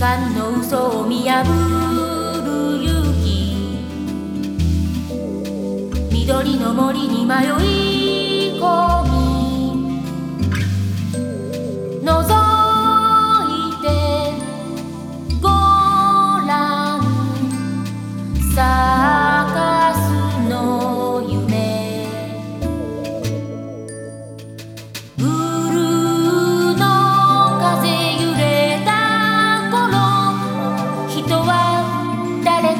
間の嘘を見破る勇気。緑の森に迷い込む。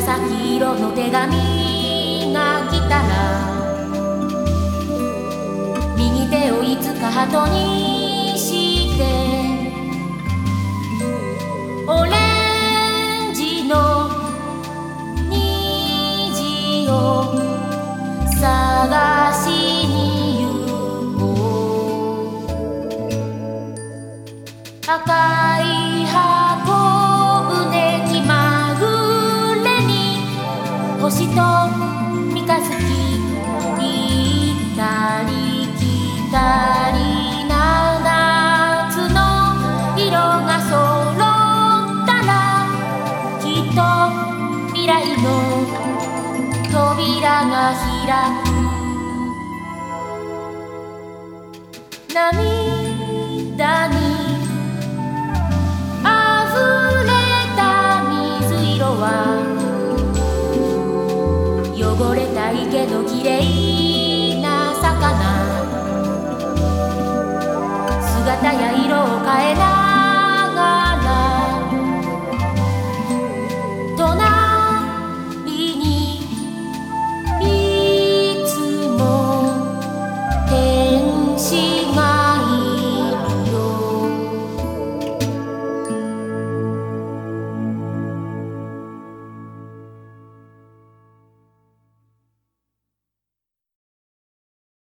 紫色の手紙が来たら右手をいつか鳩にしてオレンジの虹を探しに行こう。赤い星と三日月行ったり来たり七つの色が揃ったらきっと未来の扉が開く。涙姿や色を変えない